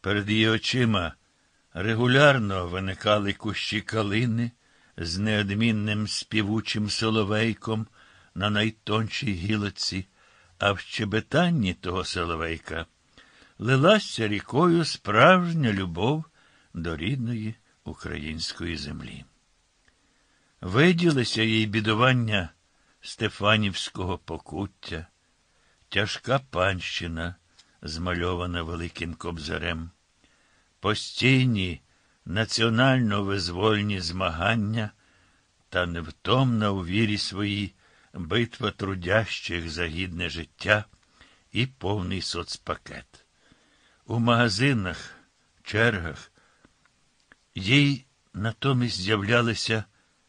Перед її очима регулярно виникали кущі калини з неодмінним співучим соловейком на найтоншій гілоці, а в щебетанні того соловейка лилася рікою справжня любов до рідної української землі. Виділися їй бідування Стефанівського покуття, тяжка панщина, змальована великим кобзарем, постійні національно визвольні змагання та невтомна у вірі своїй битва трудящих за гідне життя і повний соцпакет. У магазинах, чергах їй натомість з'являлися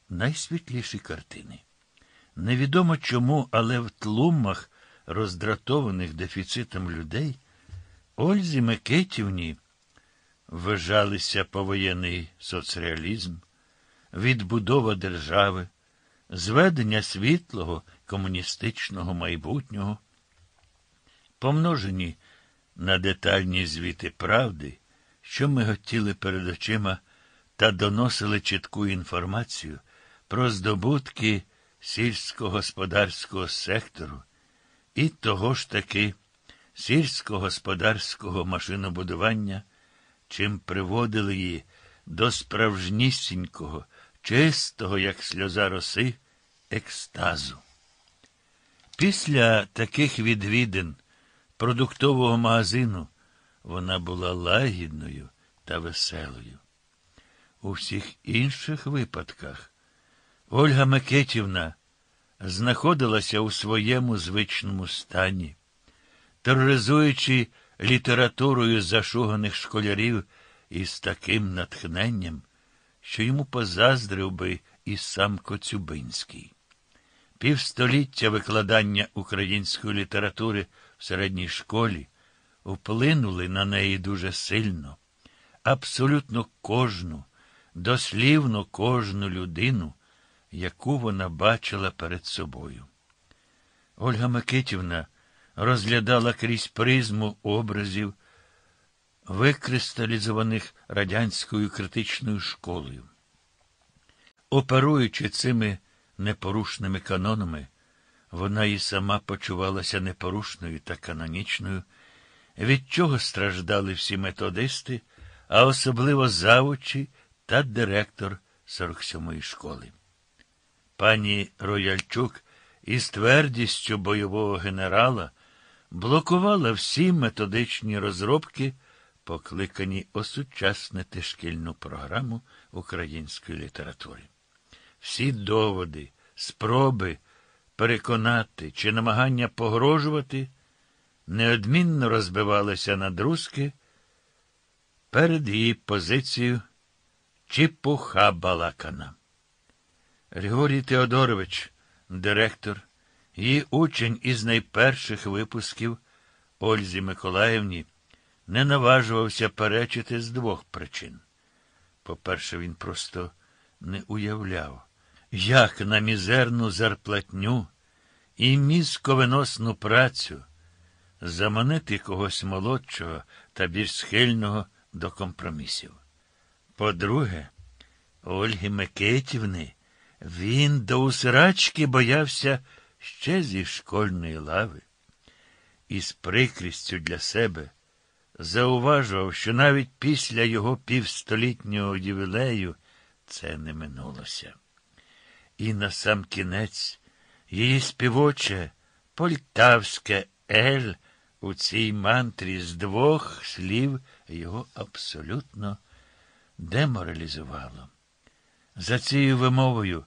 найсвітліші картини. Невідомо чому, але в тлумах, роздратованих дефіцитом людей, Ользі Микитівні вважалися повоєнний соцреалізм, відбудова держави, зведення світлого комуністичного майбутнього, помножені на детальні звіти правди, що ми хотіли перед очима та доносили чітку інформацію про здобутки сільськогосподарського сектору і того ж таки сільськогосподарського машинобудування, чим приводили її до справжнісінького, чистого, як сльоза роси, екстазу. Після таких відвідин продуктового магазину вона була лагідною та веселою. У всіх інших випадках Ольга Микитівна знаходилася у своєму звичному стані, тероризуючи літературою зашуганих школярів із таким натхненням, що йому позаздрив би і сам Коцюбинський. Півстоліття викладання української літератури в середній школі вплинули на неї дуже сильно, абсолютно кожну, дослівно кожну людину, яку вона бачила перед собою. Ольга Микитівна розглядала крізь призму образів, викристалізованих радянською критичною школою. Оперуючи цими непорушними канонами, вона і сама почувалася непорушною та канонічною, від чого страждали всі методисти, а особливо завучі та директор 47-ї школи. Пані Рояльчук із твердістю бойового генерала блокувала всі методичні розробки, покликані осучаснити шкільну програму української літератури. Всі доводи, спроби переконати чи намагання погрожувати неодмінно розбивалися на друзки перед її позицією чіпуха балакана. Григорій Теодорович, директор, її учень із найперших випусків Ользі Миколаївні, не наважувався перечити з двох причин. По-перше, він просто не уявляв, як на мізерну зарплатню і мізковиносну працю заманити когось молодшого та більш схильного до компромісів. По-друге, Ольги Микитівни він до усрачки боявся ще зі школьної лави і з прикрістю для себе зауважував, що навіть після його півстолітнього ювілею це не минулося. І на сам кінець її співоче польтавське ель у цій мантрі з двох слів його абсолютно деморалізувало. За цією вимовою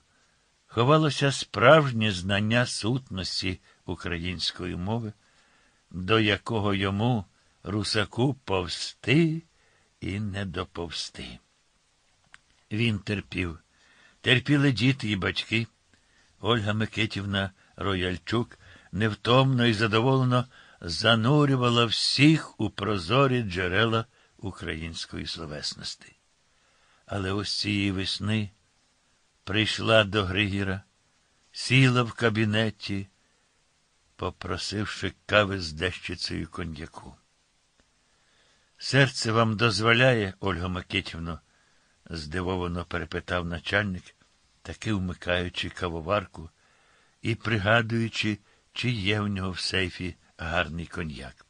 ховалося справжнє знання сутності української мови, до якого йому, русаку, повсти і не доповсти. Він терпів. Терпіли діти і батьки. Ольга Микитівна Рояльчук невтомно і задоволено занурювала всіх у прозорі джерела української словесності. Але ось цієї весни прийшла до Григіра, сіла в кабінеті, попросивши кави з дещицею коньяку. Серце вам дозволяє, Ольга Микитівно? здивовано перепитав начальник, таки вмикаючи кавоварку і пригадуючи, чи є в нього в сейфі гарний коньяк.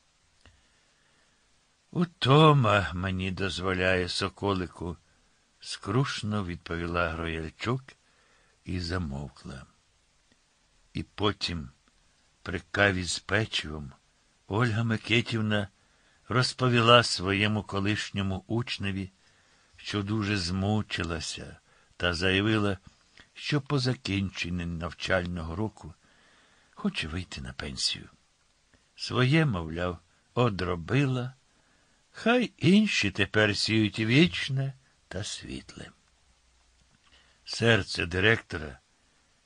Утома мені дозволяє, соколику, скрушно відповіла Грояльчук і замовкла. І потім, при каві з печивом, Ольга Микитівна розповіла своєму колишньому учневі, що дуже змучилася, та заявила, що по закінченні навчального року хоче вийти на пенсію. Своє, мовляв, одробила, хай інші тепер сіють вічне та світле. Серце директора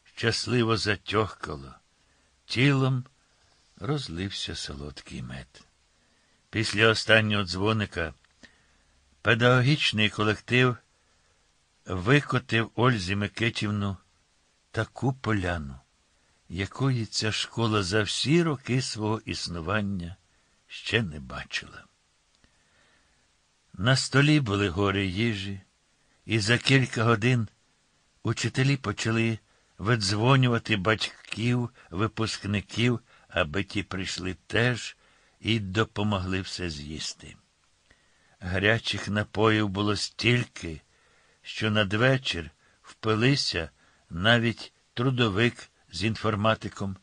щасливо затьохкало, тілом розлився солодкий мед. Після останнього дзвоника педагогічний колектив викотив Ользі Микитівну таку поляну, якої ця школа за всі роки свого існування ще не бачила. На столі були гори їжі, і за кілька годин учителі почали видзвонювати батьків, випускників, аби ті прийшли теж і допомогли все з'їсти. Гарячих напоїв було стільки, що надвечір впилися навіть трудовик з інформатиком,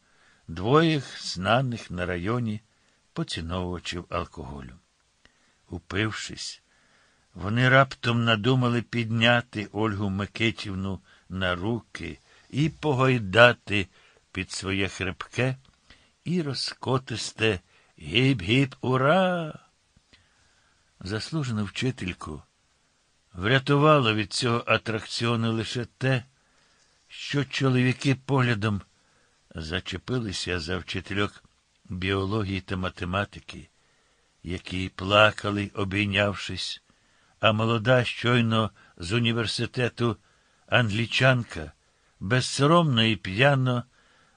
двоє знаних на районі поціновувачів алкоголю. Упившись, вони раптом надумали підняти Ольгу Микитівну на руки і погойдати під своє хребке і розкотисте гіп-гіп ура! Заслужену вчительку врятувало від цього атракціону лише те, що чоловіки поглядом зачепилися за вчительок біології та математики, які плакали, обійнявшись, а молода щойно з університету англічанка безсоромно і п'яно,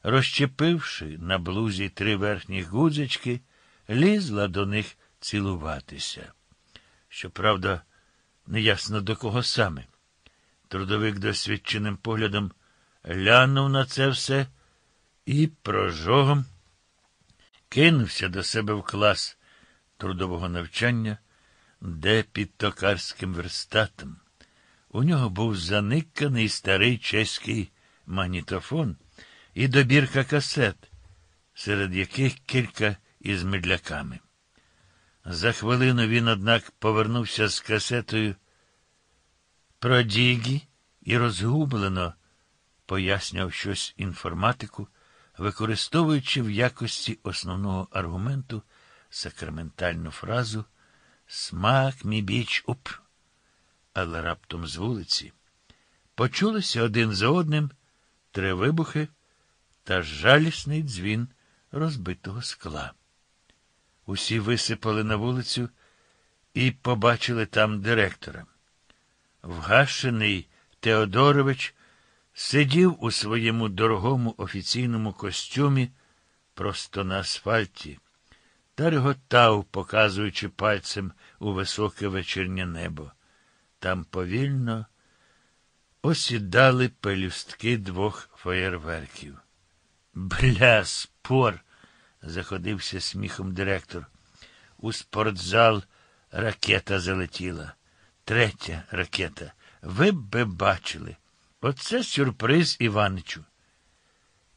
розчепивши на блузі три верхні гудзички, лізла до них цілуватися. Щоправда, неясно до кого саме. Трудовик досвідченим поглядом глянув на це все і прожогом кинувся до себе в клас трудового навчання, де під токарським верстатом. У нього був заниканий старий чеський магнітофон і добірка касет, серед яких кілька із медляками. За хвилину він, однак, повернувся з касетою про Дігі і розгублено пояснював щось інформатику, використовуючи в якості основного аргументу сакраментальну фразу Смак мій біч уп. Але раптом з вулиці почулися один за одним три вибухи та жалісний дзвін розбитого скла. Усі висипали на вулицю і побачили там директора. Вгашений Теодорович сидів у своєму дорогому офіційному костюмі просто на асфальті та реготав, показуючи пальцем у високе вечірнє небо. Там повільно осідали пелюстки двох феєрверків. Бля, спор! заходився сміхом директор. У спортзал ракета залетіла. Третя ракета. Ви б би бачили. Оце сюрприз Іваничу.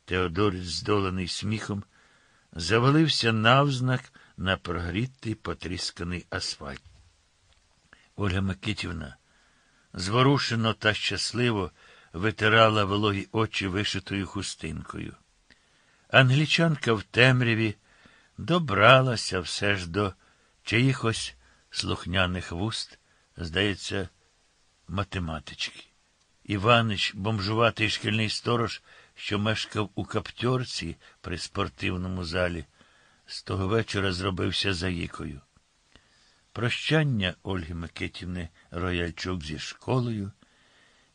Теодорець, здолений сміхом, завалився навзнак на прогрітий потрісканий асфальт. Ольга Микитівна зворушено та щасливо витирала вологі очі вишитою хустинкою. Англічанка в темряві добралася все ж до чиїхось слухняних вуст, здається, математички. Іванич, бомжуватий шкільний сторож, що мешкав у каптьорці при спортивному залі, з того вечора зробився заїкою. Прощання Ольги Микитівни Рояльчук зі школою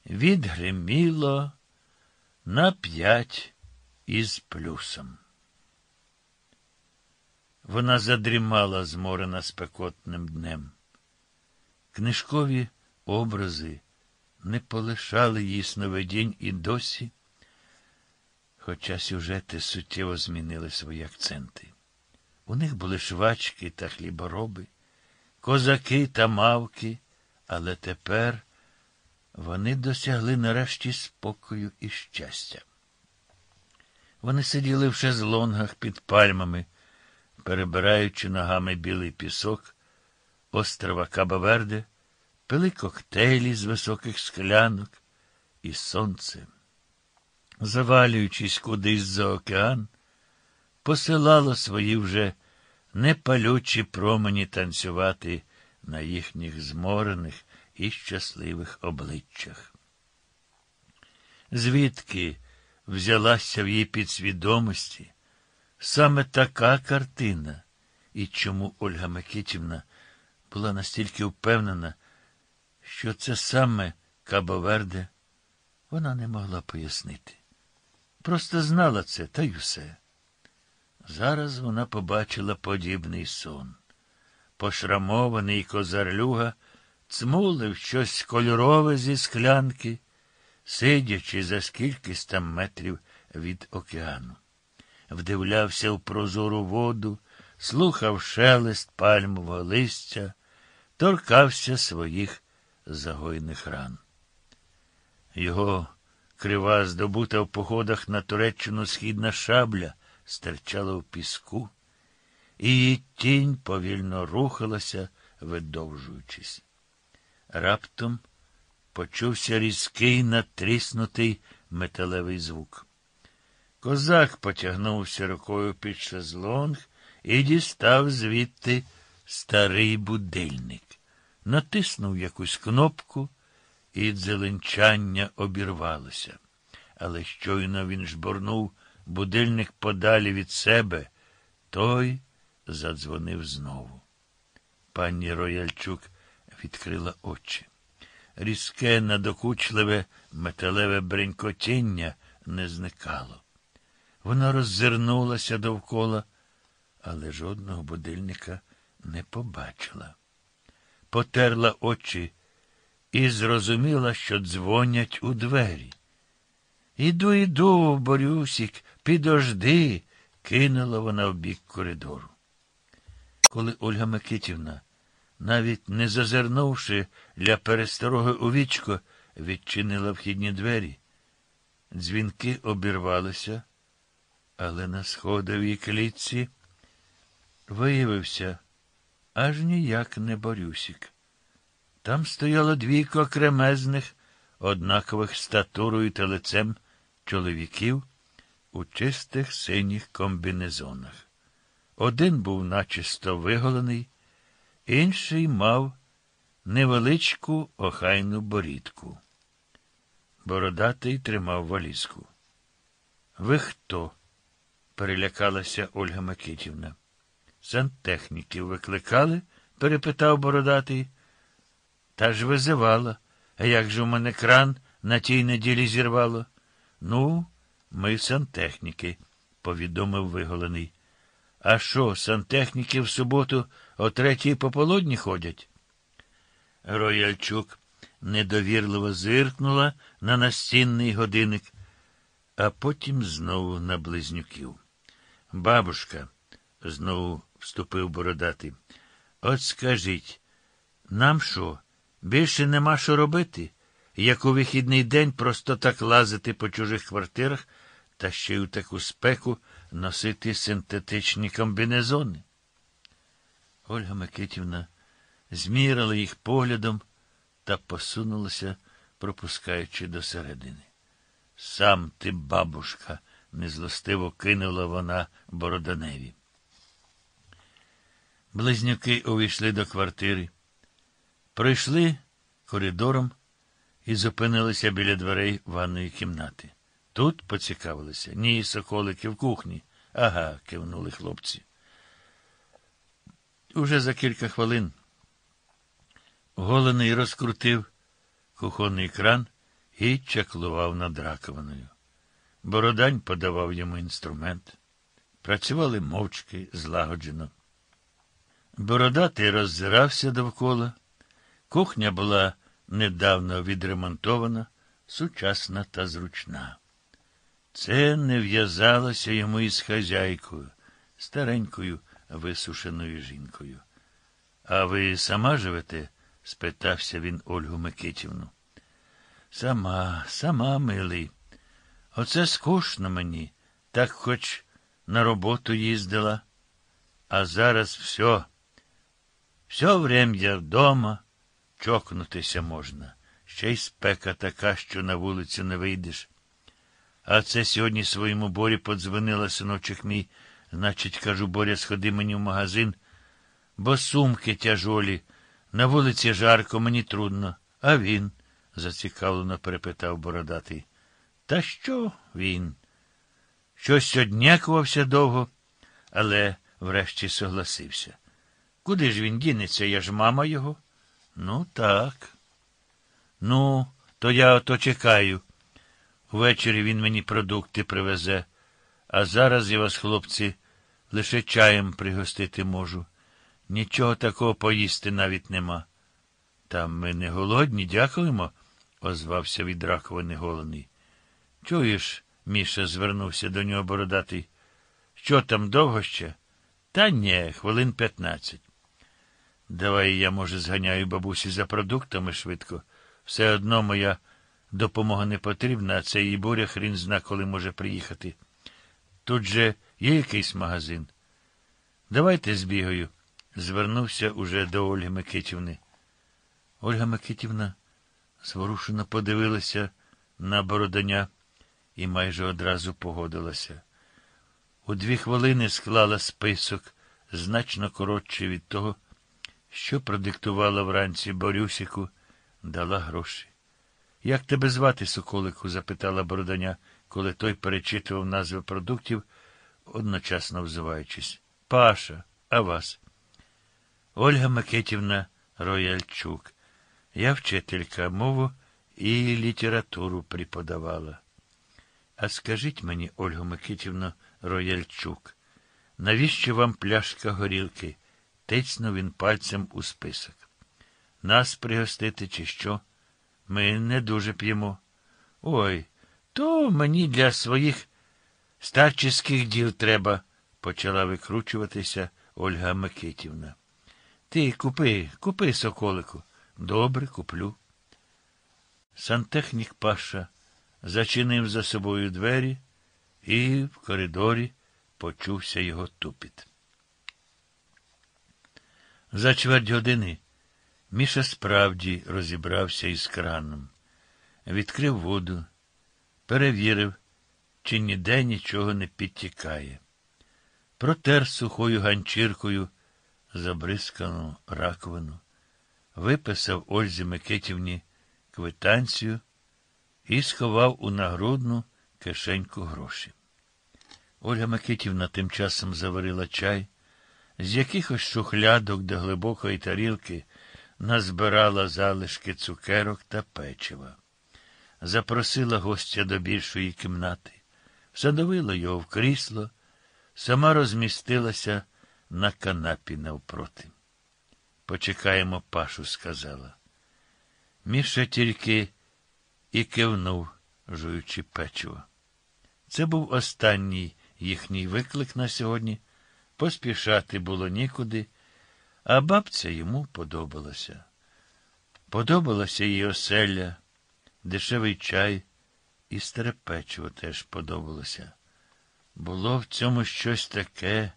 відгриміло на п'ять із плюсом. Вона задрімала, зморена спекотним днем. Книжкові образи не полишали її сновидінь і досі, хоча сюжети суттєво змінили свої акценти. У них були швачки та хлібороби, козаки та мавки, але тепер вони досягли нарешті спокою і щастя. Вони сиділи в шезлонгах під пальмами, перебираючи ногами білий пісок острова Кабаверде, пили коктейлі з високих склянок, і сонце, завалюючись кудись за океан, посилало свої вже непалючі промені танцювати на їхніх зморених і щасливих обличчях. Звідки взялася в її підсвідомості саме така картина, і чому Ольга Микитівна була настільки впевнена, що це саме Кабоверде, вона не могла пояснити. Просто знала це, та й усе. Зараз вона побачила подібний сон. Пошрамований козарлюга цмулив щось кольорове зі склянки, сидячи за скількись там метрів від океану. Вдивлявся в прозору воду, слухав шелест пальмового листя, торкався своїх загойних ран. Його крива здобута в походах на Туреччину східна шабля стирчала в піску, і її тінь повільно рухалася, видовжуючись. Раптом почувся різкий натріснутий металевий звук. Козак потягнувся рукою під шезлонг і дістав звідти старий будильник, натиснув якусь кнопку, і дзеленчання обірвалося. Але щойно він жбурнув будильник подалі від себе, той задзвонив знову. Пані Рояльчук відкрила очі. Різке, надокучливе металеве бренькотіння не зникало. Вона роззирнулася довкола, але жодного будильника не побачила. Потерла очі і зрозуміла, що дзвонять у двері. Іду, іду, Борюсік, підожди, кинула вона в бік коридору. Коли Ольга Микитівна, навіть не зазирнувши для перестороги у вічко, відчинила вхідні двері, дзвінки обірвалися, але на сходовій клітці виявився аж ніяк не Борюсік. Там стояло двійко кремезних, однакових статурою та лицем чоловіків у чистих синіх комбінезонах. Один був начисто виголений, інший мав невеличку охайну борідку. Бородатий тримав валізку. Ви хто? перелякалася Ольга Микитівна. Сантехніків викликали? перепитав бородатий. Та ж визивала. А як же у мене кран на тій неділі зірвало? Ну, ми сантехніки, повідомив виголений. А що, сантехніки в суботу о третій пополудні ходять? Рояльчук недовірливо зиркнула на настінний годинник, а потім знову на близнюків. Бабушка, знову вступив бородатий, от скажіть, нам що, більше нема що робити, як у вихідний день просто так лазити по чужих квартирах та ще й у таку спеку носити синтетичні комбінезони? Ольга Микитівна змірила їх поглядом та посунулася, пропускаючи до середини. Сам ти, бабушка, незлостиво кинула вона Бороданеві. Близнюки увійшли до квартири, пройшли коридором і зупинилися біля дверей ванної кімнати. Тут поцікавилися. Ні, соколики в кухні. Ага, кивнули хлопці. Уже за кілька хвилин голений розкрутив кухонний кран і чаклував над раковиною. Бородань подавав йому інструмент. Працювали мовчки, злагоджено. Бородатий роззирався довкола. Кухня була недавно відремонтована, сучасна та зручна. Це не в'язалося йому із хазяйкою, старенькою висушеною жінкою. А ви сама живете? спитався він Ольгу Микитівну. Сама, сама, милий. Оце скучно мені, так хоч на роботу їздила. А зараз все. Все врем'я вдома, чокнутися можна. Ще й спека така, що на вулицю не вийдеш. А це сьогодні своєму борі подзвонила синочок мій. Значить, кажу, Боря, сходи мені в магазин, бо сумки тяжолі. На вулиці жарко, мені трудно. А він? зацікавлено перепитав бородатий. Та що він? Щось однякувався довго, але врешті согласився. Куди ж він дінеться? Я ж мама його? Ну, так. Ну, то я ото чекаю. Увечері він мені продукти привезе, а зараз я вас, хлопці, лише чаєм пригостити можу. Нічого такого поїсти навіть нема. Та ми не голодні, дякуємо, озвався від раковини голений. Чуєш, Міша звернувся до нього бородатий. Що там довго ще? Та ні, хвилин п'ятнадцять. Давай я, може, зганяю бабусі за продуктами швидко. Все одно моя допомога не потрібна, а цей і буря хрін зна, коли може приїхати. Тут же є якийсь магазин. Давайте збігаю. Звернувся уже до Ольги Микитівни. Ольга Микитівна зворушено подивилася на бородання і майже одразу погодилася. У дві хвилини склала список, значно коротший від того, що продиктувала вранці Борюсіку, дала гроші. Як тебе звати, Соколику? запитала Бороданя, коли той перечитував назви продуктів, одночасно взиваючись. Паша, а вас? Ольга Микитівна Рояльчук. Я вчителька мову і літературу преподавала. А скажіть мені, Ольга Микитівна Рояльчук, навіщо вам пляшка горілки? Тицнув він пальцем у список. Нас пригостити, чи що? Ми не дуже п'ємо. Ой, то мені для своїх старчиських діл треба, почала викручуватися Ольга Микитівна. Ти купи, купи, соколику. Добре, куплю. Сантехнік Паша зачинив за собою двері, і в коридорі почувся його тупіт. За чверть години Міша справді розібрався із краном, відкрив воду, перевірив, чи ніде нічого не підтікає. Протер сухою ганчіркою забризкану раковину, виписав Ользі Микитівні квитанцію і сховав у нагрудну кишеньку гроші. Ольга Микитівна тим часом заварила чай, з якихось шухлядок до глибокої тарілки назбирала залишки цукерок та печива. Запросила гостя до більшої кімнати, садовила його в крісло, сама розмістилася на канапі навпроти. Почекаємо, Пашу, сказала. Міша тільки і кивнув, жуючи печиво. Це був останній їхній виклик на сьогодні. Поспішати було нікуди, а бабця йому подобалася. Подобалася їй оселя, дешевий чай і старе теж подобалося. Було в цьому щось таке,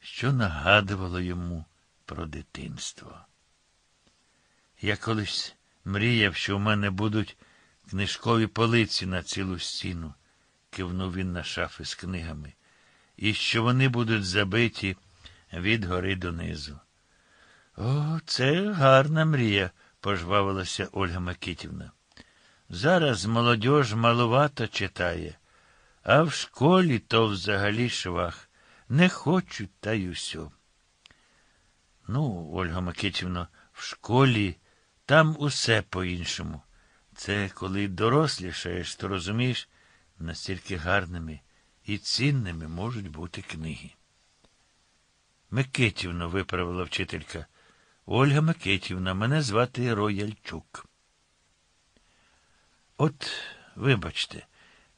що нагадувало йому про дитинство. Я колись мріяв, що в мене будуть книжкові полиці на цілу стіну, кивнув він на шафи з книгами, і що вони будуть забиті від гори донизу. О, це гарна мрія, пожвавилася Ольга Микитівна. Зараз молодь малувато читає, а в школі то взагалі швах. Не хочуть, та й усьо. Ну, Ольга Микитівна, в школі там усе по-іншому. Це коли дорослішаєш, то розумієш, настільки гарними і цінними можуть бути книги. Микитівна, виправила вчителька. Ольга Микитівна, мене звати Рояльчук. От, вибачте,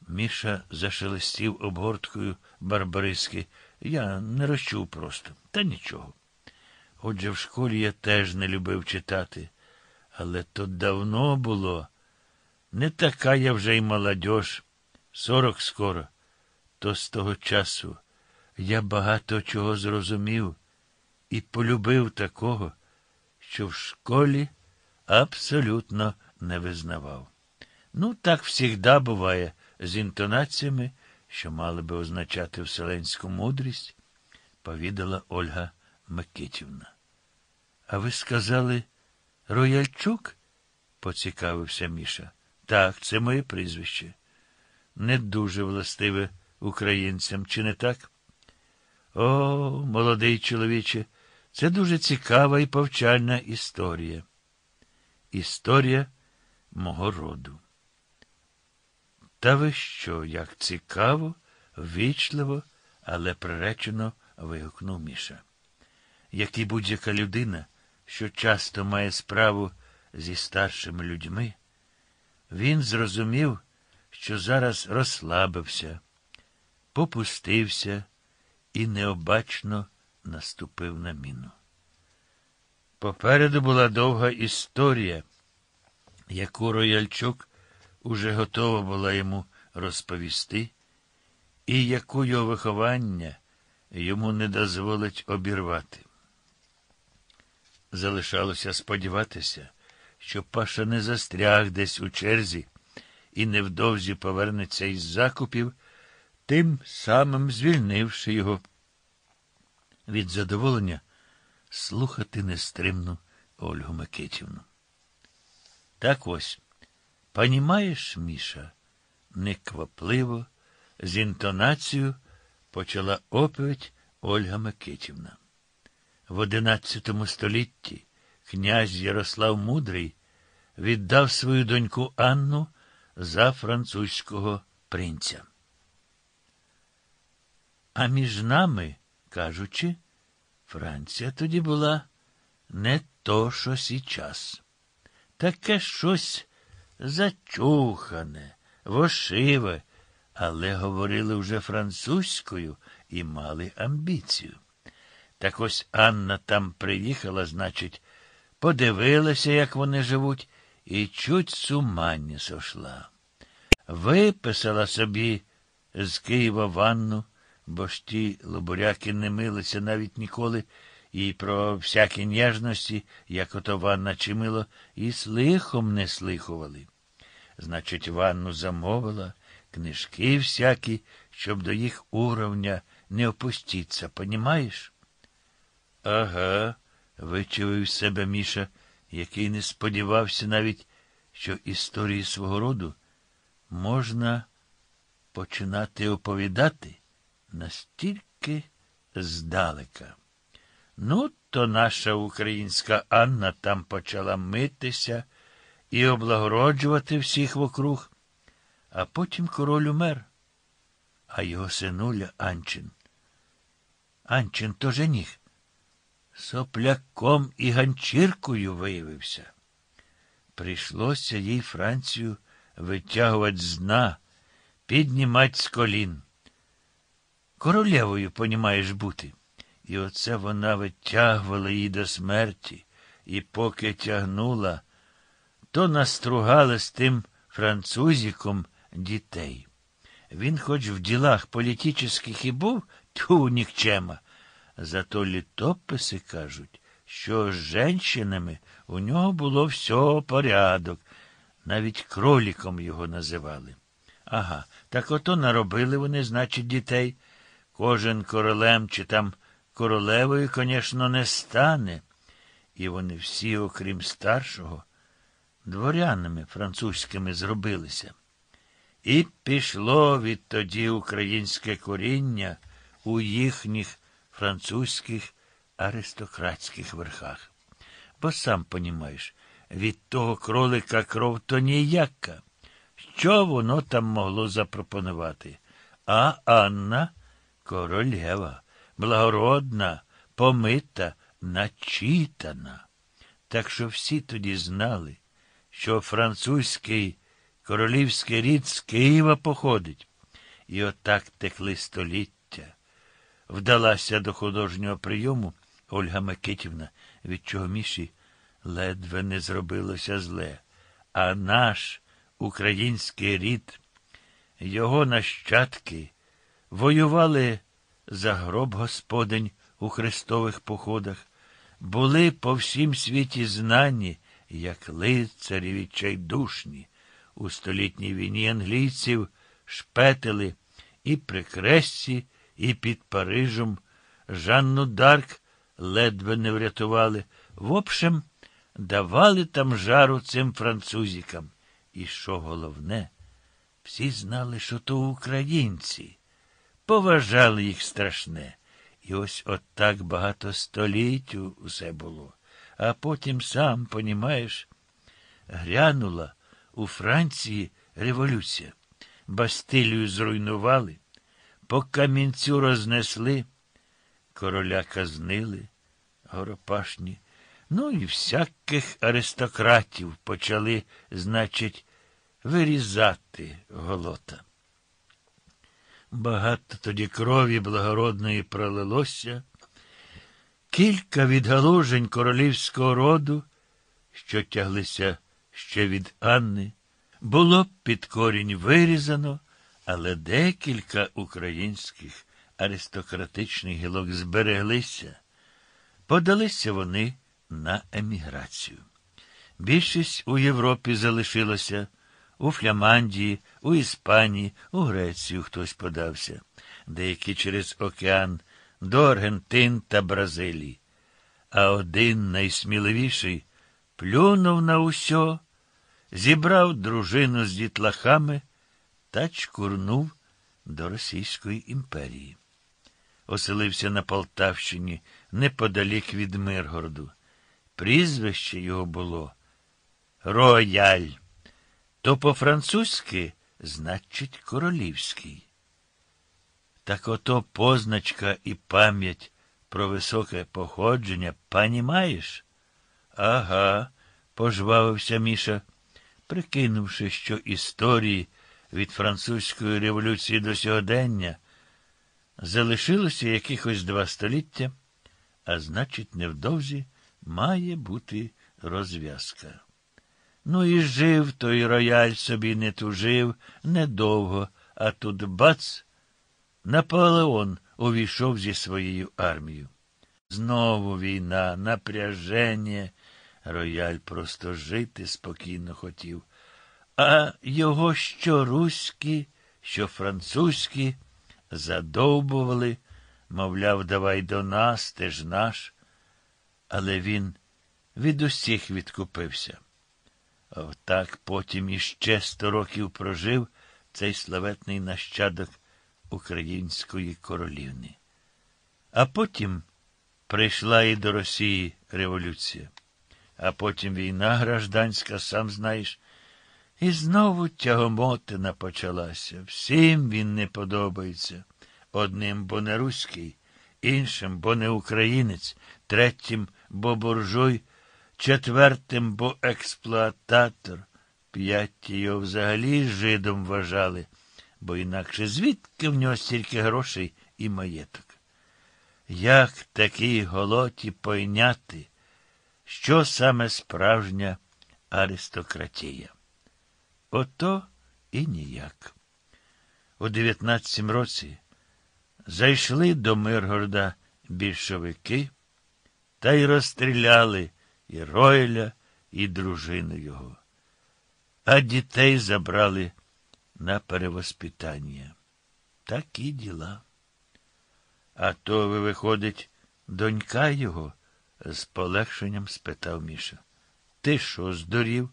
Міша зашелестів обгорткою барбариски. Я не розчув просто, та нічого. Отже, в школі я теж не любив читати, але то давно було. Не така я вже й молодьож, сорок скоро. То з того часу я багато чого зрозумів і полюбив такого, що в школі абсолютно не визнавав. Ну, так всігда буває з інтонаціями, що мали би означати вселенську мудрість, повідала Ольга Микитівна. А ви сказали Рояльчук? поцікавився Міша. Так, це моє прізвище. Не дуже властиве українцям, чи не так? О, молодий чоловіче, це дуже цікава і повчальна історія. Історія мого роду. Та ви що, як цікаво, ввічливо, але приречено вигукнув Міша. Як і будь-яка людина, що часто має справу зі старшими людьми, він зрозумів, що зараз розслабився, попустився і необачно наступив на міну. Попереду була довга історія, яку Рояльчук уже готова була йому розповісти, і яку його виховання йому не дозволить обірвати. Залишалося сподіватися, що Паша не застряг десь у черзі і невдовзі повернеться із закупів, тим самим звільнивши його від задоволення слухати нестримну Ольгу Микитівну. Так ось, понімаєш, Міша, неквапливо, з інтонацією почала оповідь Ольга Микитівна. В одинадцятому столітті князь Ярослав Мудрий віддав свою доньку Анну за французького принця. А між нами, кажучи, Франція тоді була не то, що січас. Таке щось зачухане, вошиве, але говорили вже французькою і мали амбіцію. Так ось Анна там приїхала, значить, подивилася, як вони живуть, і чуть з ума не сошла. Виписала собі з Києва ванну, бо ж ті лобуряки не милися навіть ніколи, і про всякі ніжності, як ото ванна чи мило, і слихом не слихували. Значить, ванну замовила, книжки всякі, щоб до їх уровня не опустіться, понімаєш? Ага, вичувив себе Міша, який не сподівався навіть, що історії свого роду можна починати оповідати настільки здалека. Ну, то наша українська Анна там почала митися і облагороджувати всіх вокруг, а потім король умер, а його синуля Анчин. Анчин то жених сопляком і ганчіркою виявився. Прийшлося їй Францію витягувати з дна, піднімать з колін. Королевою, понімаєш, бути. І оце вона витягувала її до смерті, і поки тягнула, то настругали з тим французиком дітей. Він хоч в ділах політичних і був, ту нікчема, Зато літописи кажуть, що з женщинами у нього було все порядок. Навіть кроліком його називали. Ага, так ото наробили вони, значить, дітей. Кожен королем чи там королевою, звісно, не стане. І вони всі, окрім старшого, дворянами французькими зробилися. І пішло відтоді українське коріння у їхніх французьких аристократських верхах. Бо сам понімаєш, від того кролика кров то ніяка. Що воно там могло запропонувати? а Анна королева, благородна, помита, начитана. Так що всі тоді знали, що французький королівський рід з Києва походить. І отак текли століття. Вдалася до художнього прийому Ольга Микитівна, від чого міші ледве не зробилося зле. А наш український рід, його нащадки воювали за гроб Господень у хрестових походах, були по всім світі знані, як лицарі відчайдушні. У столітній війні англійців шпетили і при Кресі, і під Парижем. Жанну Дарк ледве не врятували. В общем, давали там жару цим французікам. І що головне, всі знали, що то українці, поважали їх страшне. І ось отак багато століть усе було. А потім сам, понімаєш, грянула у Франції революція. Бастилію зруйнували, по камінцю рознесли, короля казнили, горопашні. Ну і всяких аристократів почали, значить, вирізати голота. Багато тоді крові благородної пролилося, кілька відгалужень королівського роду, що тяглися ще від Анни, було б під корінь вирізано, але декілька українських аристократичних гілок збереглися, подалися вони на еміграцію. Більшість у Європі залишилося, у Флямандії, у Іспанії, у Грецію хтось подався, деякі через океан до Аргентин та Бразилії. А один найсміливіший плюнув на усьо, зібрав дружину з дітлахами та чкурнув до Російської імперії. Оселився на Полтавщині неподалік від Миргороду. Прізвище його було Рояль. То по-французьки значить королівський. Так ото позначка і пам'ять про високе походження, пані маєш? Ага, пожвавився Міша, прикинувши, що історії від французької революції до сьогодення залишилося якихось два століття, а значить, невдовзі має бути розв'язка. Ну і жив той рояль собі не тужив недовго, а тут бац, Наполеон увійшов зі своєю армією. Знову війна, напряження. Рояль просто жити спокійно хотів. А його що руські, що французькі задовбували, мовляв, давай до нас, ти ж наш. Але він від усіх відкупився. Отак потім іще сто років прожив цей славетний нащадок української королівни. А потім прийшла і до Росії революція, а потім війна гражданська, сам знаєш, і знову тягомотина почалася. Всім він не подобається. Одним, бо не руський, іншим, бо не українець, третім, бо буржуй четвертим, бо експлуататор, п'яті його взагалі жидом вважали, бо інакше звідки в нього стільки грошей і маєток? Як такій голоті пойняти, що саме справжня аристократія? Ото і ніяк. У 19 році зайшли до Миргорода більшовики та й розстріляли і Ройля, і дружину його. А дітей забрали на перевоспитання. Такі діла. А то ви, виходить, донька його? з полегшенням спитав Міша. Ти що, здурів?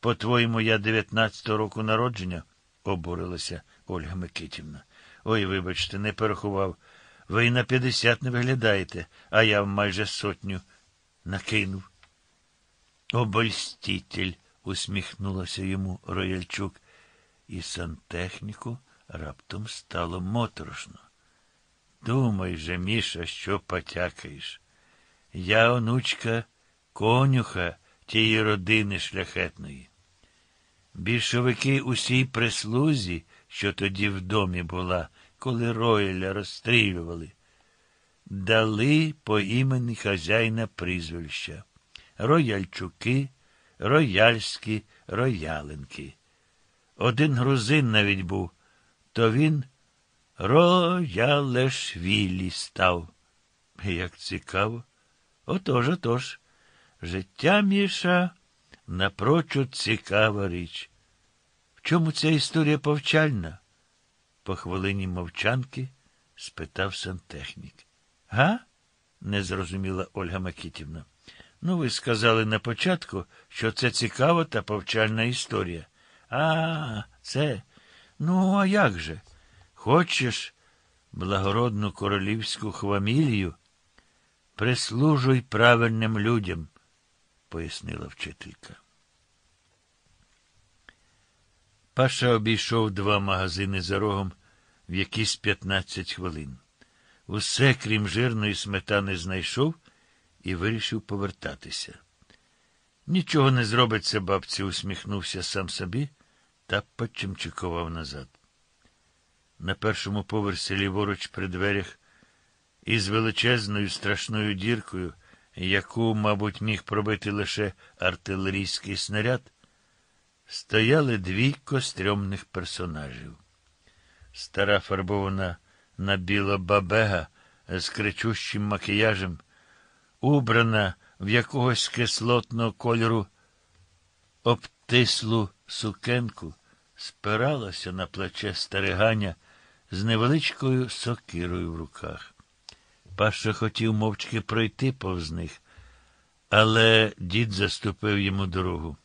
По-твоєму, я дев'ятнадцятого року народження, обурилася Ольга Микитівна. Ой, вибачте, не порахував. Ви й на п'ятдесят не виглядаєте, а я майже сотню накинув. Обольститель, усміхнулася йому Рояльчук. І сантехніку Раптом стало моторошно. Думай же, Міша, що потякаєш. Я онучка конюха тієї родини шляхетної. Більшовики усій прислузі, що тоді в домі була, коли Ройля розстрілювали, дали по імені хазяїна прізвища Рояльчуки, Рояльські, Рояленки. Один грузин навіть був, то він Роялешвілі став. Як цікаво. Отож, отож. Життя Міша напрочуд цікава річ. В чому ця історія повчальна? По хвилині мовчанки спитав сантехнік. Га? не зрозуміла Ольга Макітівна. Ну, ви сказали на початку, що це цікава та повчальна історія. А, це. Ну, а як же? Хочеш благородну королівську хвамілію? Прислужуй правильним людям, пояснила вчителька. Паша обійшов два магазини за рогом в якісь 15 хвилин. Усе, крім жирної сметани, знайшов і вирішив повертатися. Нічого не зробиться, бабці, усміхнувся сам собі та почимчикував назад. На першому поверсі ліворуч при дверях із величезною страшною діркою, яку, мабуть, міг пробити лише артилерійський снаряд, стояли дві кострьомних персонажів. Стара фарбована на біло бабега з кричущим макіяжем, убрана в якогось кислотного кольору обтислу сукенку, спиралася на плече стариганя з невеличкою сокирою в руках. Паша хотів мовчки пройти повз них, але дід заступив йому дорогу.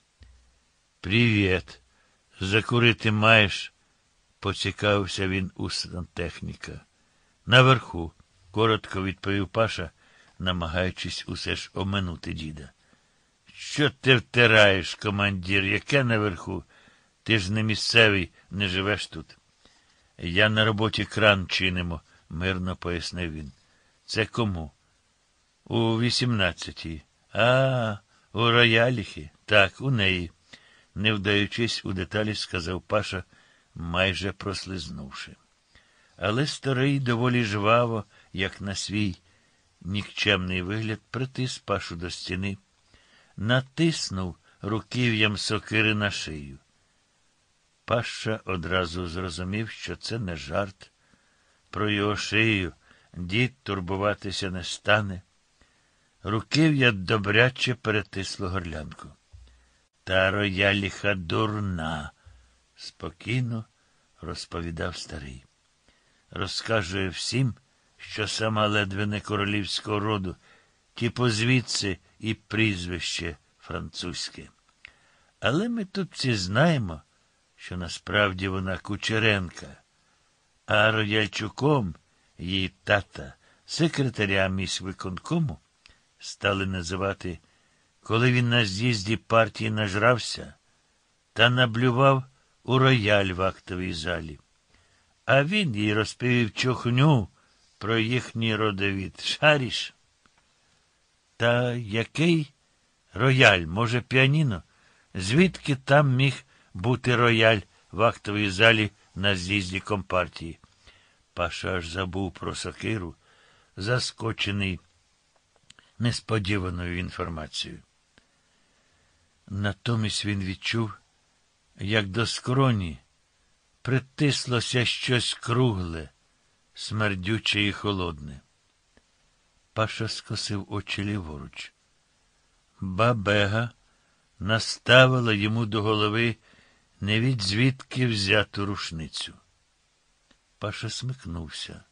Привіт. Закурити маєш? поцікавився він у сантехніка. Наверху, коротко відповів Паша, намагаючись усе ж оминути діда. Що ти втираєш, командір, яке наверху? Ти ж не місцевий, не живеш тут. Я на роботі кран чинимо, мирно пояснив він. Це кому? У вісімнадцятій. А, у рояліхі. Так, у неї. Не вдаючись у деталі, сказав Паша, майже прослизнувши. Але старий доволі жваво, як на свій нікчемний вигляд, притис Пашу до стіни, натиснув руків'ям сокири на шию. Паша одразу зрозумів, що це не жарт. Про його шию дід турбуватися не стане. Руків'я добряче перетисло горлянку. Та рояліха дурна, спокійно розповідав старий. Розкажує всім, що сама ледве не королівського роду, ті позвідси і прізвище французьке. Але ми тут всі знаємо, що насправді вона Кучеренка, а рояльчуком її тата, секретаря міськвиконкому, стали називати, коли він на з'їзді партії нажрався та наблював у рояль в актовій залі. А він їй розповів чохню про їхній родовід. Шаріш? Та який рояль, може, піаніно? Звідки там міг бути рояль в актовій залі на з'їзді компартії? Паша аж забув про сокиру, заскочений несподіваною інформацією. Натомість він відчув, як до скроні притислося щось кругле, смердюче і холодне. Паша скосив очі ліворуч. Бабега наставила йому до голови не від звідки взяту рушницю. Паша смикнувся,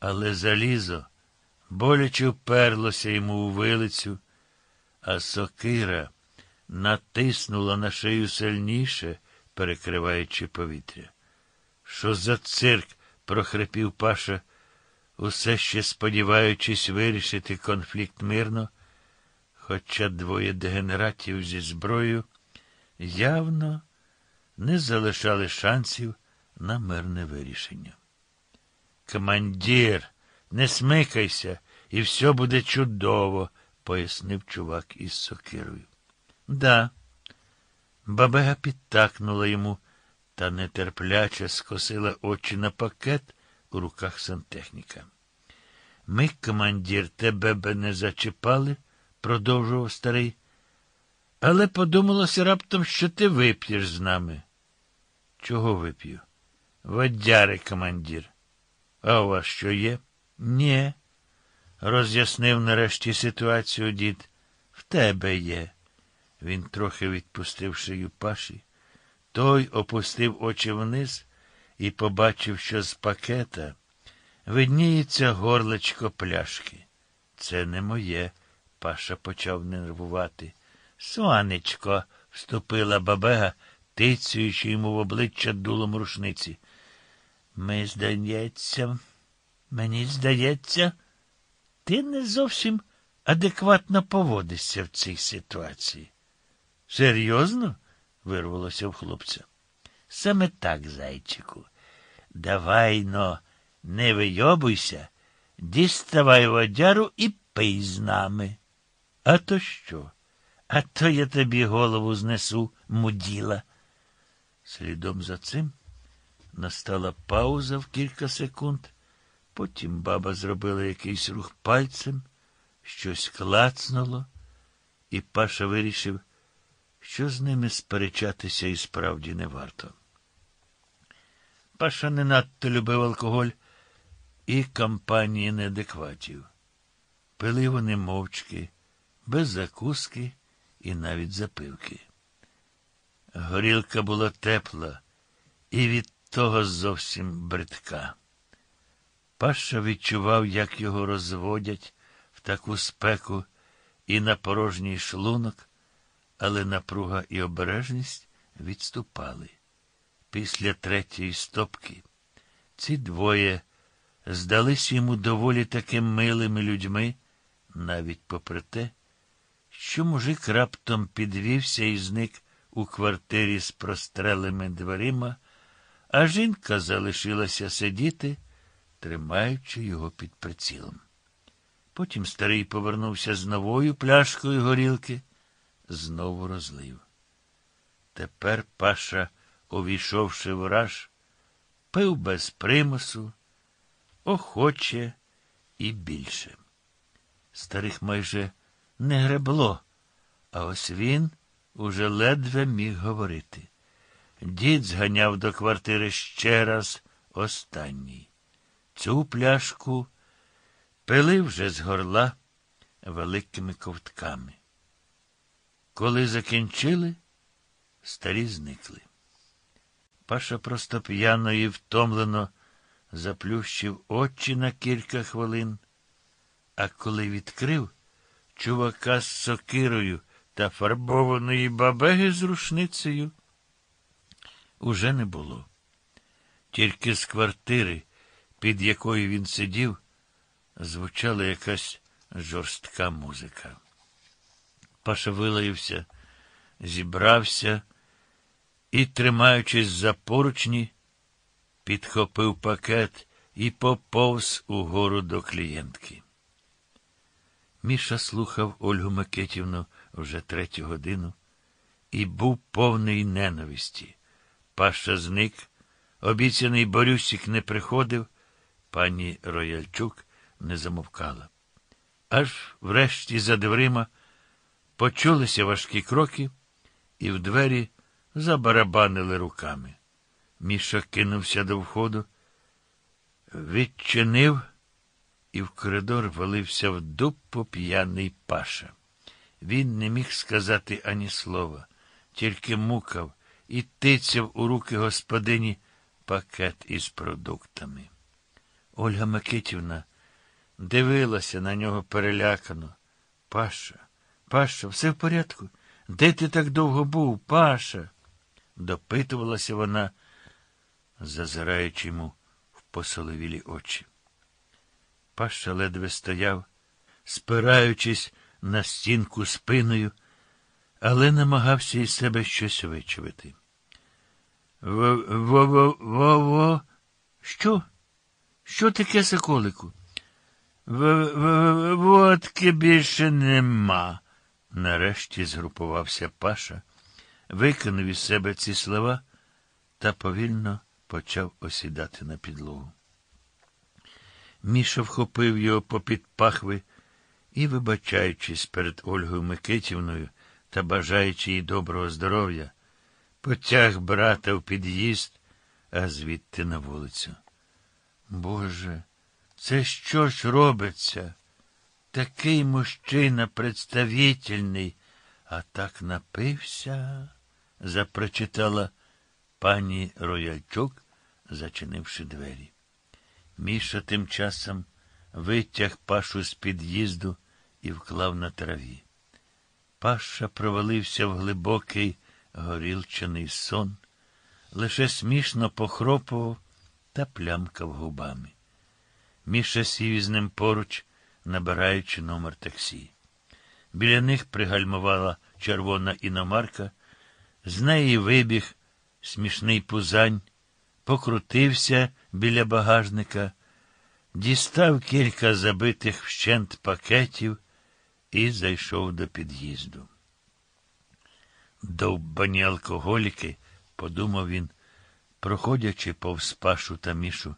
але залізо боляче вперлося йому у вилицю, а сокира натиснула на шию сильніше, перекриваючи повітря. Що за цирк? Прохрипів Паша, усе ще сподіваючись вирішити конфлікт мирно, хоча двоє дегенератів зі зброєю явно не залишали шансів на мирне вирішення. Командир, не смикайся, і все буде чудово, пояснив чувак із сокирою. Да. Бабега підтакнула йому та нетерпляче скосила очі на пакет у руках сантехніка. Ми, командир, тебе би не зачіпали, продовжував старий. Але подумалося раптом, що ти вип'єш з нами. Чого вип'ю? Водяри, командир. А у вас що є? Нє. Роз'яснив нарешті ситуацію дід. В тебе є. Він трохи відпустив шию паші. Той опустив очі вниз і побачив, що з пакета видніється горлечко пляшки. Це не моє, Паша почав нервувати. Сонечко, вступила бабега, тицюючи йому в обличчя дулом рушниці. Ми, здається, мені здається, ти не зовсім адекватно поводишся в цій ситуації. Серйозно? Вирвалося в хлопця. Саме так, зайчику. Давай но, не вийобуйся, діставай водяру і пий з нами. А то що? А то я тобі голову знесу, муділа. Слідом за цим настала пауза в кілька секунд. Потім баба зробила якийсь рух пальцем, щось клацнуло, і Паша вирішив, що з ними сперечатися і справді не варто. Паша не надто любив алкоголь і компанії неадекватів. Пили вони мовчки, без закуски і навіть запивки. Горілка була тепла і від того зовсім бридка. Паша відчував, як його розводять в таку спеку і на порожній шлунок, але напруга і обережність відступали. Після третьої стопки ці двоє здались йому доволі такими милими людьми, навіть попри те, що мужик раптом підвівся і зник у квартирі з прострелими дверима, а жінка залишилася сидіти, тримаючи його під прицілом. Потім старий повернувся з новою пляшкою горілки, знову розлив. Тепер Паша, увійшовши в раж, пив без примусу, охоче і більше. Старих майже не гребло, а ось він уже ледве міг говорити. Дід зганяв до квартири ще раз останній. Цю пляшку пили вже з горла великими ковтками. Коли закінчили, старі зникли. Паша просто п'яно і втомлено заплющив очі на кілька хвилин, а коли відкрив, чувака з сокирою та фарбованої бабеги з рушницею уже не було. Тільки з квартири, під якою він сидів, звучала якась жорстка музика. Паша вилаївся, зібрався і, тримаючись за поручні, підхопив пакет і поповз угору до клієнтки. Міша слухав Ольгу Макетівну вже третю годину і був повний ненависті. Паша зник, обіцяний Борюсік не приходив, пані Рояльчук не замовкала. Аж врешті за дверима почулися важкі кроки, і в двері забарабанили руками. Міша кинувся до входу, відчинив і в коридор валився в дупу п'яний паша. Він не міг сказати ані слова, тільки мукав і тицяв у руки господині пакет із продуктами. Ольга Микитівна дивилася на нього перелякано. Паша, Паша, все в порядку? Де ти так довго був, Паша? допитувалася вона, зазираючи йому в посоловілі очі. Паша ледве стояв, спираючись на стінку спиною, але намагався із себе щось вичувати. Во-во-во-во. Що? Що таке, соколику? В- Водки більше нема. Нарешті згрупувався Паша, викинув із себе ці слова та повільно почав осідати на підлогу. Міша вхопив його попід пахви і, вибачаючись перед Ольгою Микитівною та бажаючи їй доброго здоров'я, потяг брата в під'їзд, а звідти на вулицю. Боже, це що ж робиться? Такий мужчина представительний, а так напився, запрочитала пані Рояльчук, зачинивши двері. Міша тим часом витяг пашу з під'їзду і вклав на траві. Паша провалився в глибокий горілчаний сон, лише смішно похропував та плямкав губами. Міша сів із ним поруч, набираючи номер таксі. Біля них пригальмувала червона іномарка, з неї вибіг смішний пузань, покрутився біля багажника, дістав кілька забитих вщент пакетів і зайшов до під'їзду. Довбані алкоголіки, подумав він, проходячи повз пашу та мішу,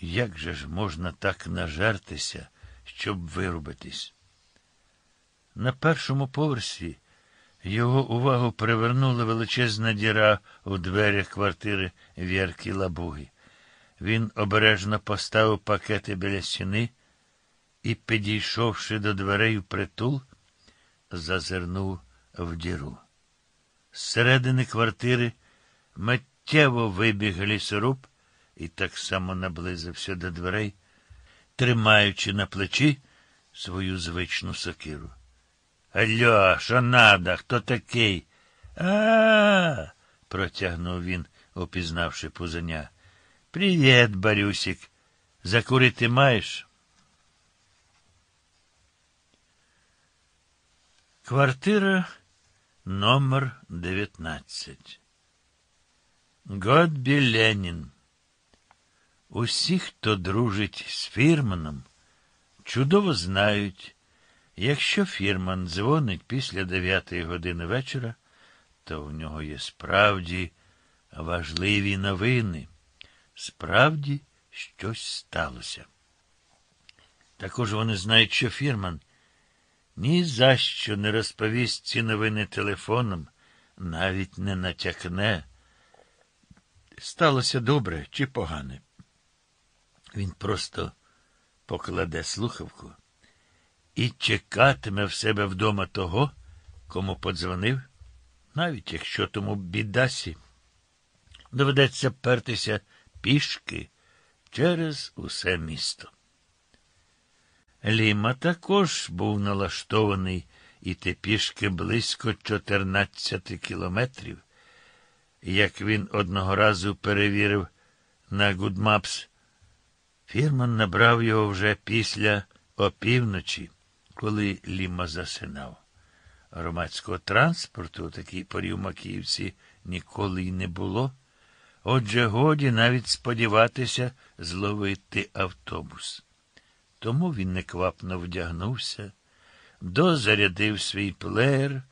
як же ж можна так нажертися, щоб вирубитись? На першому поверсі його увагу привернула величезна діра у дверях квартири Вірки Лабуги. Він обережно поставив пакети біля стіни і, підійшовши до дверей в притул, зазирнув в діру. З середини квартири миттєво вибіг лісоруб і так само наблизився до дверей, тримаючи на плечі свою звичну сокиру. Алло, що надо? Хто такий? А, протягнув він, опізнавши пузаня. Привіт, Барюсик. Закурити маєш? Квартира номер 19. Годбі Ленін. Усі, хто дружить з Фірманом, чудово знають, якщо Фірман дзвонить після дев'ятої години вечора, то в нього є справді важливі новини. Справді щось сталося. Також вони знають, що Фірман ні за що не розповість ці новини телефоном, навіть не натякне. Сталося добре чи погане. Він просто покладе слухавку і чекатиме в себе вдома того, кому подзвонив, навіть якщо тому бідасі. Доведеться пертися пішки через усе місто. Ліма також був налаштований іти пішки близько 14 кілометрів. Як він одного разу перевірив на Google Maps, Фірман набрав його вже після опівночі, коли Ліма засинав. Громадського транспорту у такій порі в Макіївці ніколи й не було. Отже, годі навіть сподіватися зловити автобус. Тому він неквапно вдягнувся, дозарядив свій плеєр,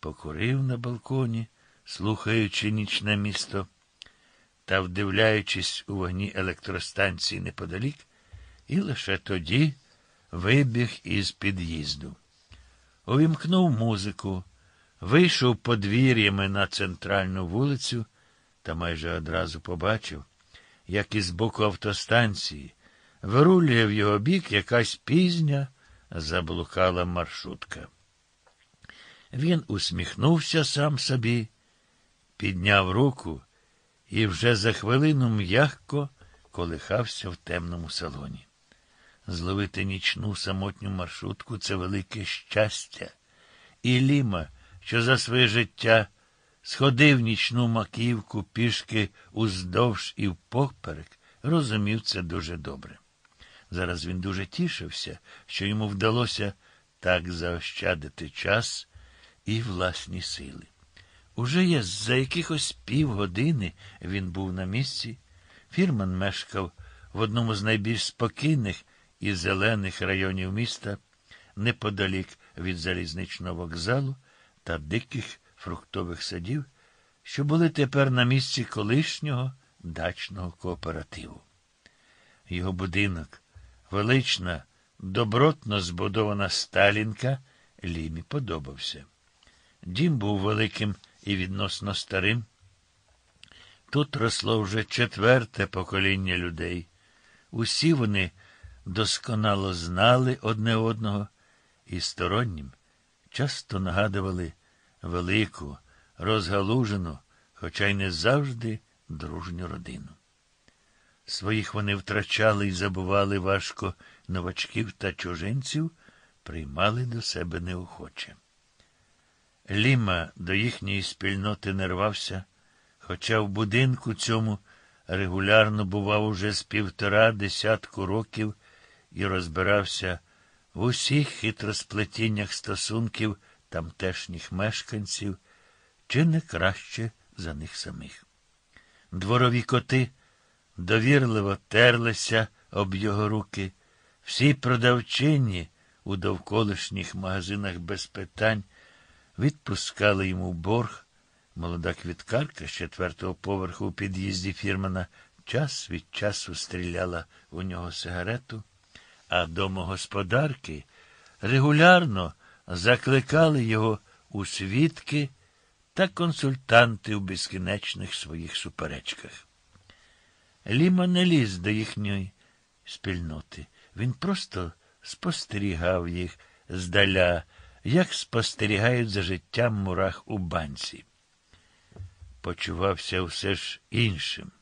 покурив на балконі, слухаючи нічне місто та вдивляючись у вогні електростанції неподалік, і лише тоді вибіг із під'їзду. Увімкнув музику, вийшов подвір'ями на центральну вулицю та майже одразу побачив, як із боку автостанції вирулює в його бік якась пізня заблукала маршрутка. Він усміхнувся сам собі, підняв руку і вже за хвилину м'ягко колихався в темному салоні. Зловити нічну самотню маршрутку це велике щастя. І Ліма, що за своє життя сходив нічну маківку пішки уздовж і впоперек, розумів це дуже добре. Зараз він дуже тішився, що йому вдалося так заощадити час і власні сили. Уже є за якихось півгодини він був на місці. Фірман мешкав в одному з найбільш спокійних і зелених районів міста, неподалік від залізничного вокзалу та диких фруктових садів, що були тепер на місці колишнього дачного кооперативу. Його будинок, велична, добротно збудована сталінка, Лімі подобався. Дім був великим і відносно старим. Тут росло вже четверте покоління людей. Усі вони досконало знали одне одного і стороннім часто нагадували велику, розгалужену, хоча й не завжди дружню родину. Своїх вони втрачали і забували важко новачків та чужинців, приймали до себе неохоче. Ліма до їхньої спільноти не рвався, хоча в будинку цьому регулярно бував уже з півтора десятку років і розбирався в усіх хитросплетіннях стосунків тамтешніх мешканців, чи не краще за них самих. Дворові коти довірливо терлися об його руки, всі продавчині у довколишніх магазинах без питань відпускали йому борг. Молода квіткарка з четвертого поверху у під'їзді фірмана час від часу стріляла у нього сигарету, а домогосподарки регулярно закликали його у свідки та консультанти у безкінечних своїх суперечках. Ліма не ліз до їхньої спільноти. Він просто спостерігав їх здаля, як спостерігають за життям мурах у банці. Почувався все ж іншим,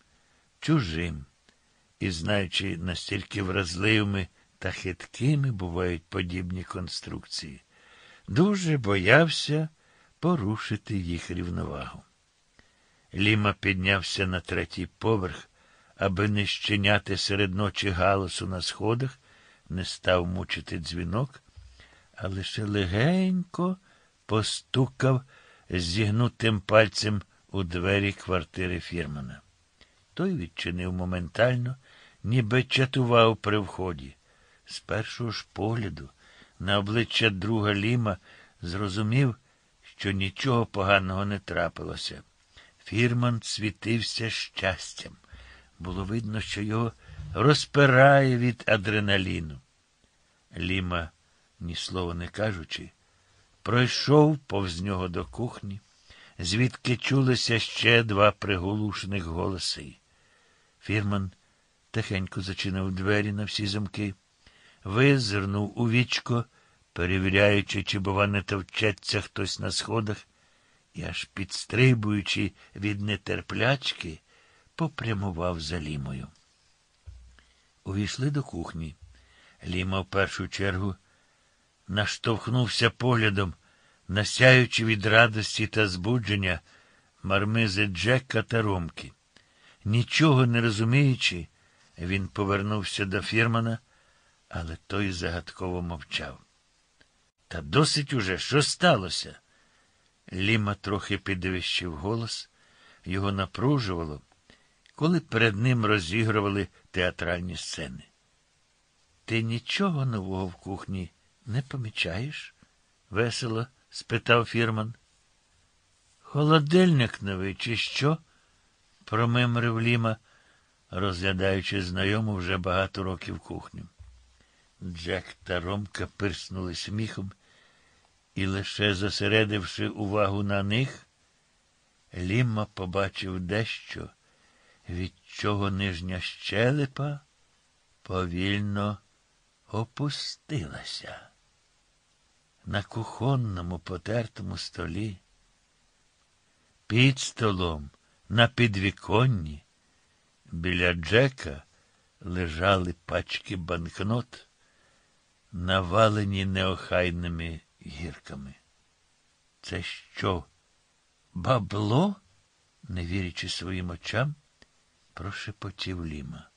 чужим, і, знаючи, настільки вразливими та хиткими бувають подібні конструкції, дуже боявся порушити їх рівновагу. Ліма піднявся на третій поверх, аби не щиняти серед ночі галасу на сходах, не став мучити дзвінок, а лише легенько постукав зігнутим пальцем у двері квартири фірмана. Той відчинив моментально, ніби чатував при вході. З першого ж погляду на обличчя друга Ліма зрозумів, що нічого поганого не трапилося. Фірман світився щастям. Було видно, що його розпирає від адреналіну. Ліма, ні слова не кажучи, пройшов повз нього до кухні, звідки чулися ще два приголушених голоси. Фірман тихенько зачинив двері на всі замки, визирнув у вічко, перевіряючи, чи, бува, не товчеться хтось на сходах, і аж підстрибуючи від нетерплячки, попрямував за лімою. Увійшли до кухні. Ліма в першу чергу наштовхнувся поглядом, насяючи від радості та збудження мармизи Джека та Ромки. Нічого не розуміючи, він повернувся до фірмана, але той загадково мовчав. Та досить уже, що сталося? Ліма трохи підвищив голос, його напружувало, коли перед ним розігрували театральні сцени. Ти нічого нового в кухні не помічаєш? весело спитав фірман. Холодильник новий, чи що? промимрив Ліма, розглядаючи знайому вже багато років кухню. Джек та Ромка пирснули сміхом, і лише зосередивши увагу на них, Лімма побачив дещо, від чого нижня щелепа повільно опустилася. На кухонному потертому столі, під столом, на підвіконні, біля Джека лежали пачки банкнот, навалені неохайними гірками. Це що? Бабло? не вірячи своїм очам, прошепотів Ліма.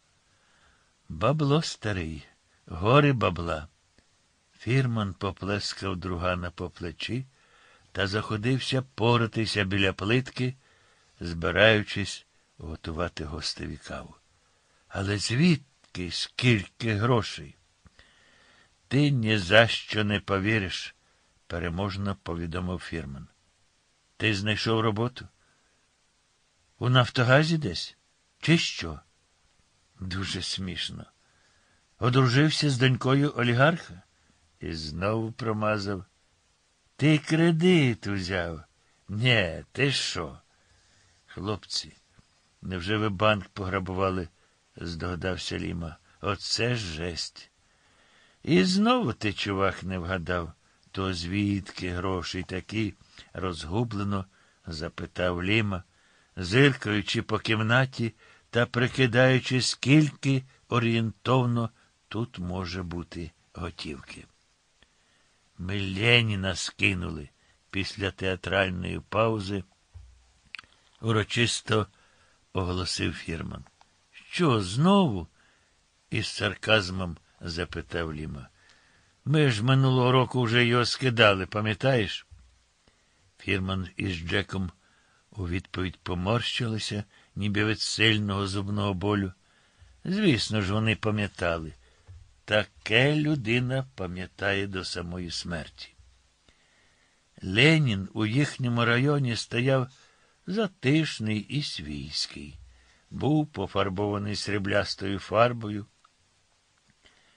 Бабло старий, гори бабла. Фірман поплескав другана по плечі, та заходився поратися біля плитки, збираючись готувати гостеві каву. Але звідки скільки грошей? Ти ні за що не повіриш, переможно повідомив фірман. Ти знайшов роботу? У Нафтогазі десь? Чи що? Дуже смішно. Одружився з донькою олігарха і знову промазав. Ти кредит узяв? Нє, ти що? Хлопці, невже ви банк пограбували? здогадався Ліма. Оце жесть. І знову ти, чувак, не вгадав, то звідки гроші такі? розгублено запитав Ліма, зиркаючи по кімнаті та прикидаючи, скільки орієнтовно тут може бути готівки. Ми Леніна скинули після театральної паузи, урочисто оголосив фірман. Що, знову? із сарказмом запитав Ліма. Ми ж минулого року вже його скидали, пам'ятаєш? Фірман із Джеком у відповідь поморщилися, ніби від сильного зубного болю. Звісно ж, вони пам'ятали. Таке людина пам'ятає до самої смерті. Ленін у їхньому районі стояв затишний і свійський, був пофарбований сріблястою фарбою,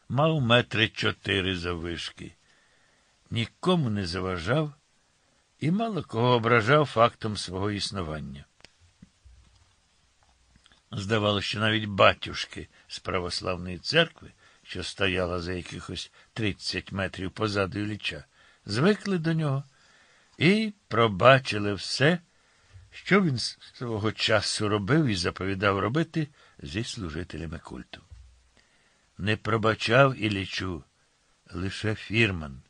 мав метри чотири завишки, нікому не заважав і мало кого ображав фактом свого існування. Здавалося, що навіть батюшки з православної церкви, що стояла за якихось 30 метрів позаду Ілліча, звикли до нього і пробачили все, що він свого часу робив і заповідав робити зі служителями культу. Не пробачав Іллічу лише фірман.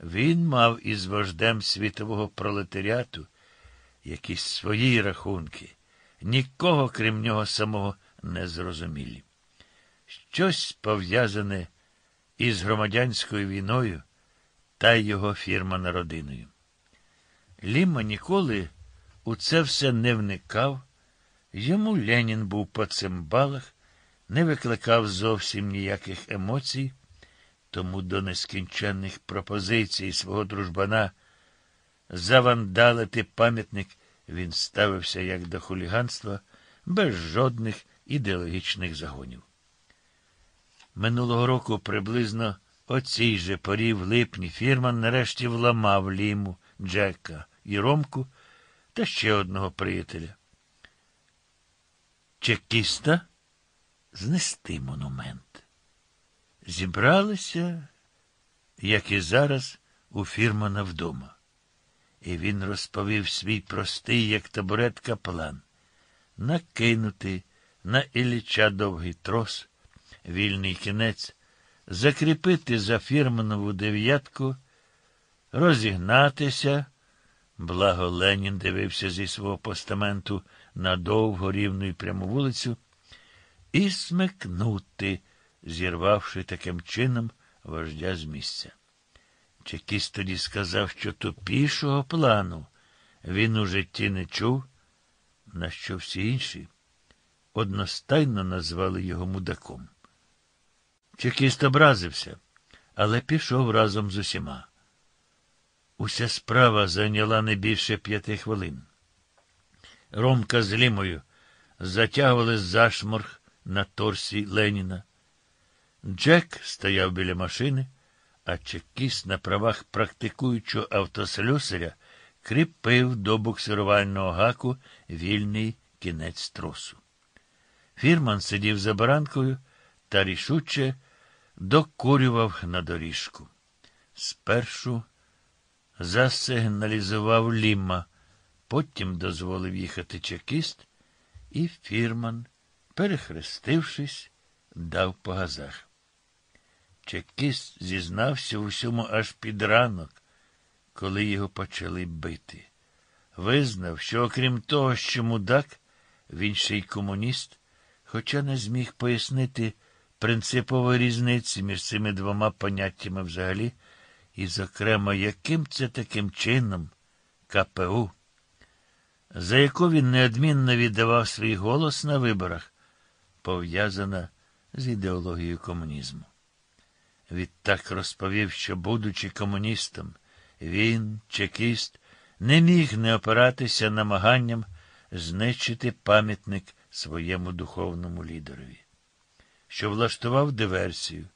Він мав із вождем світового пролетаріату якісь свої рахунки, нікого, крім нього самого, не зрозумілі. Щось пов'язане із громадянською війною та його фірма родиною. Ліма ніколи у це все не вникав, йому Ленін був по цимбалах, не викликав зовсім ніяких емоцій. Тому до нескінченних пропозицій свого дружбана завандалити пам'ятник він ставився як до хуліганства, без жодних ідеологічних загонів. Минулого року приблизно о цій же порі в липні фірман нарешті вламав Ліму, Джека і Ромку та ще одного приятеля. Чекіста знести монумент зібралися, як і зараз, у фірмана вдома. І він розповів свій простий, як табуретка, план накинути на Ілліча довгий трос, вільний кінець, закріпити за фірманову дев'ятку, розігнатися. Благо Ленін дивився зі свого постаменту на довгу рівну і пряму вулицю, і смикнути зірвавши таким чином вождя з місця. Чекіст тоді сказав, що тупішого плану він у житті не чув, на що всі інші одностайно назвали його мудаком. Чекіст образився, але пішов разом з усіма. Уся справа зайняла не більше п'яти хвилин. Ромка з Лімою затягували зашморг на торсі Леніна. Джек стояв біля машини, а чекіст на правах практикуючого автослюсаря кріпив до буксирувального гаку вільний кінець тросу. Фірман сидів за баранкою та рішуче докурював на доріжку. Спершу засигналізував Лімма, потім дозволив їхати чекіст, і фірман, перехрестившись, дав по газах. Чекіст зізнався в усьому аж під ранок, коли його почали бити. Визнав, що, окрім того, що мудак, він ще й комуніст, хоча не зміг пояснити принципової різниці між цими двома поняттями взагалі, і, зокрема, яким це таким чином КПУ, за яку він неодмінно віддавав свій голос на виборах, пов'язана з ідеологією комунізму. Відтак розповів, що, будучи комуністом, він, чекіст, не міг не опиратися намаганням знищити пам'ятник своєму духовному лідерові, що влаштував диверсію,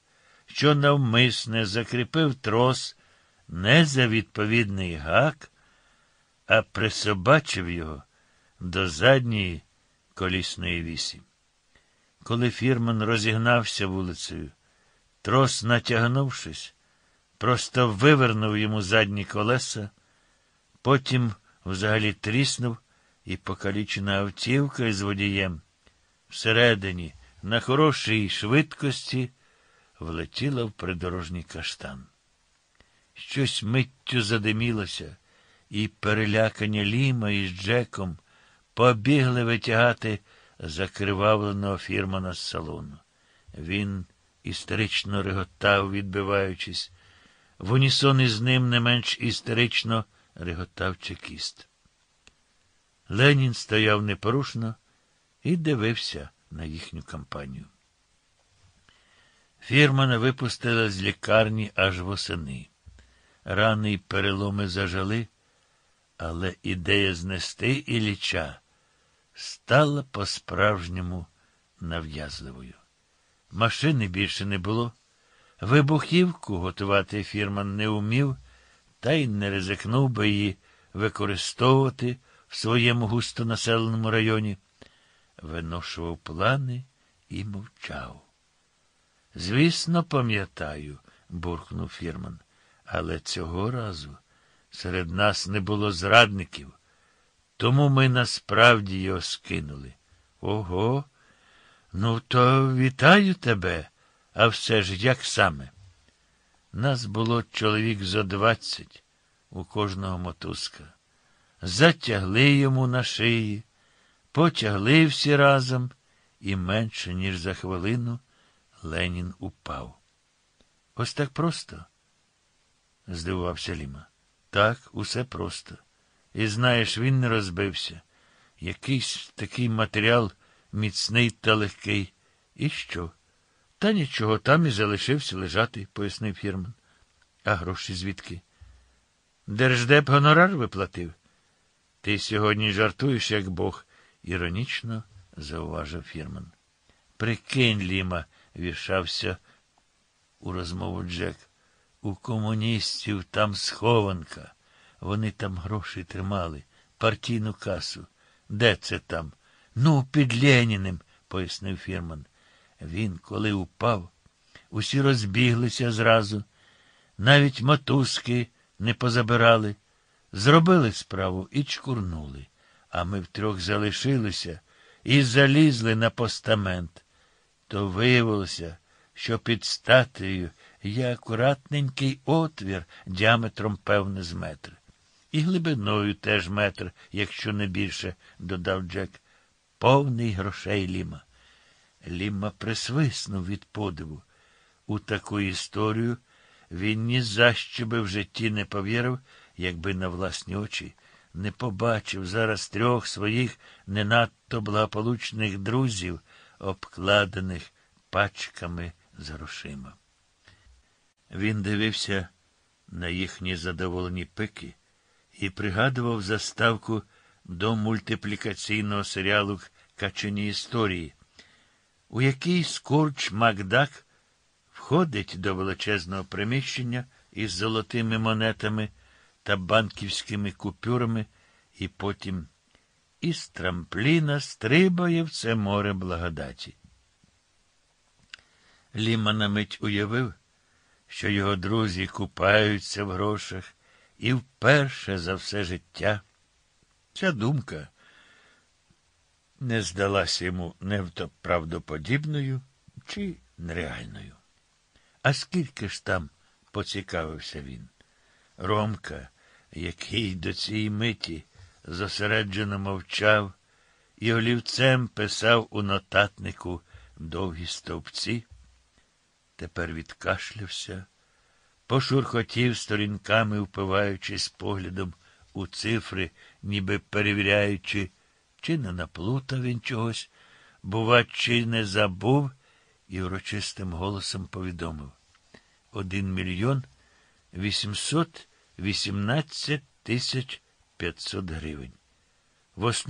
що навмисне закріпив трос не за відповідний гак, а присобачив його до задньої колісної вісі. Коли фірман розігнався вулицею, трос, натягнувшись, просто вивернув йому задні колеса, потім взагалі тріснув і покалічена автівка із водієм всередині, на хорошій швидкості, влетіла в придорожній каштан. Щось миттю задимілося, і перелякані Ліма із Джеком побігли витягати закривавленого фірмана з салону. Він істерично реготав, відбиваючись. В унісон із ним не менш істерично реготав чекіст. Ленін стояв непорушно і дивився на їхню кампанію. Фірмана випустила з лікарні аж восени. Рани й переломи зажали, але ідея знести Ілліча стала по-справжньому нав'язливою. Машини більше не було. Вибухівку готувати фірман не умів, та й не ризикнув би її використовувати в своєму густонаселеному районі. Виношував плани і мовчав. Звісно, пам'ятаю, буркнув фірман, але цього разу серед нас не було зрадників, тому ми насправді його скинули. Ого. Ну, то вітаю тебе, а все ж як саме. Нас було чоловік зо двадцять у кожного мотузка. Затягли йому на шиї, потягли всі разом, і менше, ніж за хвилину, Ленін упав. Ось так просто? здивувався Ліма. Так, усе просто. І знаєш, він не розбився. Якийсь такий матеріал міцний та легкий. І що? Та нічого, там і залишився лежати, пояснив Фірман. А гроші звідки? Держдеп гонорар виплатив. Ти сьогодні жартуєш, як Бог, іронічно зауважив Фірман. Прикинь, Ліма, вішався у розмову Джек. У комуністів там схованка. Вони там гроші тримали, партійну касу. Де це там? Ну, під Леніним, пояснив Фірман. Він, коли упав, усі розбіглися зразу, навіть мотузки не позабирали, зробили справу і чкурнули, а ми втрьох залишилися і залізли на постамент. То виявилося, що під статуєю є акуратненький отвір діаметром, певне, з метр. І глибиною теж метр, якщо не більше, додав Джек. Повний грошей Ліма. Ліма присвиснув від подиву. У таку історію він ні за що би в житті не повірив, якби на власні очі не побачив зараз трьох своїх не надто благополучних друзів, обкладених пачками з грошима. Він дивився на їхні задоволені пики і пригадував заставку до мультиплікаційного серіалу Качені історії, у якій Скорч Макдак входить до величезного приміщення із золотими монетами та банківськими купюрами, і потім із трампліна стрибає в це море благодаті. Ліма на мить уявив, що його друзі купаються в грошах, і вперше за все життя. Ця думка не здалася йому невправдоподібною чи нереальною. А скільки ж там поцікавився він? Ромка, який до цієї миті зосереджено мовчав, і олівцем писав у нотатнику довгі стовпці, тепер відкашлявся, пошурхотів сторінками, впиваючись поглядом у цифри, ніби перевіряючи, чи не наплутав він чогось, бува, чи не забув, і урочистим голосом повідомив. Один мільйон вісімсот вісімнадцять тисяч п'ятсот гривень. В